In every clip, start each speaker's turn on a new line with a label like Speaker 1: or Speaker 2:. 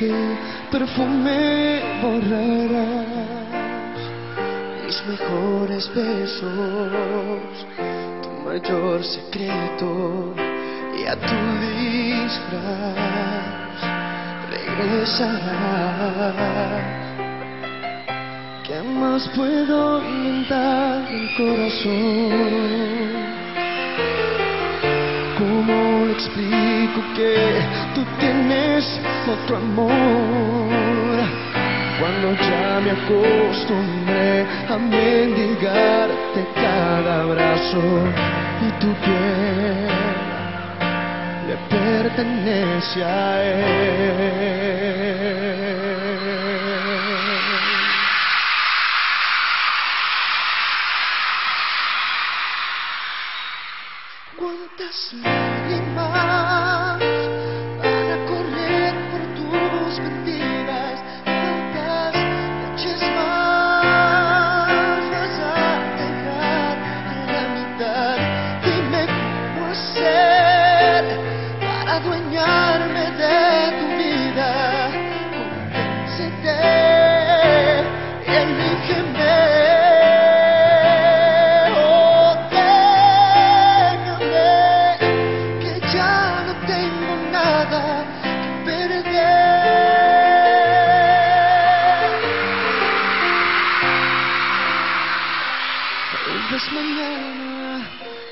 Speaker 1: de perfume borrarás mis mejores besos, tu mayor secreto y a tu disfraz regresarás. ¿Qué más puedo inventar el corazón? ¿Cómo le explico que tú tienes otro amor? Cuando ya me acostumbré a mendigarte cada abrazo y tu piel le pertenece a él. ¿Cuántas lágrimas van vez mañana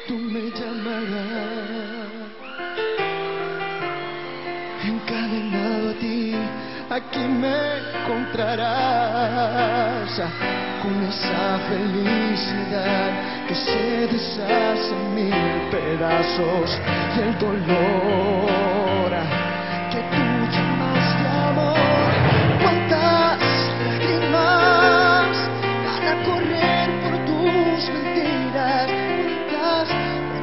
Speaker 1: tú me llamarás. Encadenado a ti, aquí me encontrarás. Con esa felicidad que se deshace en mil pedazos del dolor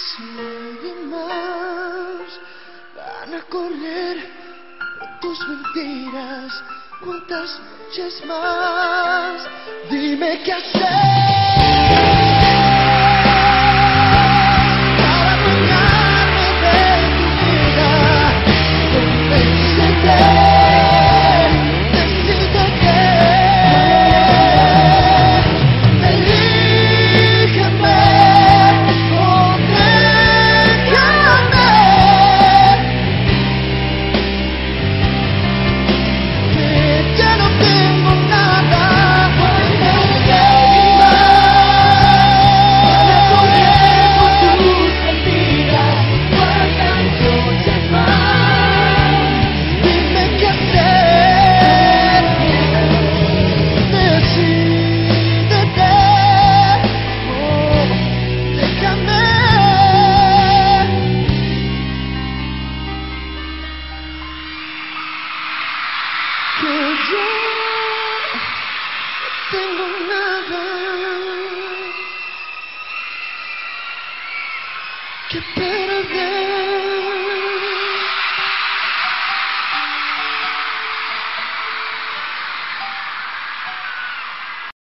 Speaker 1: ¿Cuántas lágrimas van a correr por tus mentiras? ¿Cuántas noches más? Dime qué hacer. Yo tengo nada que perder.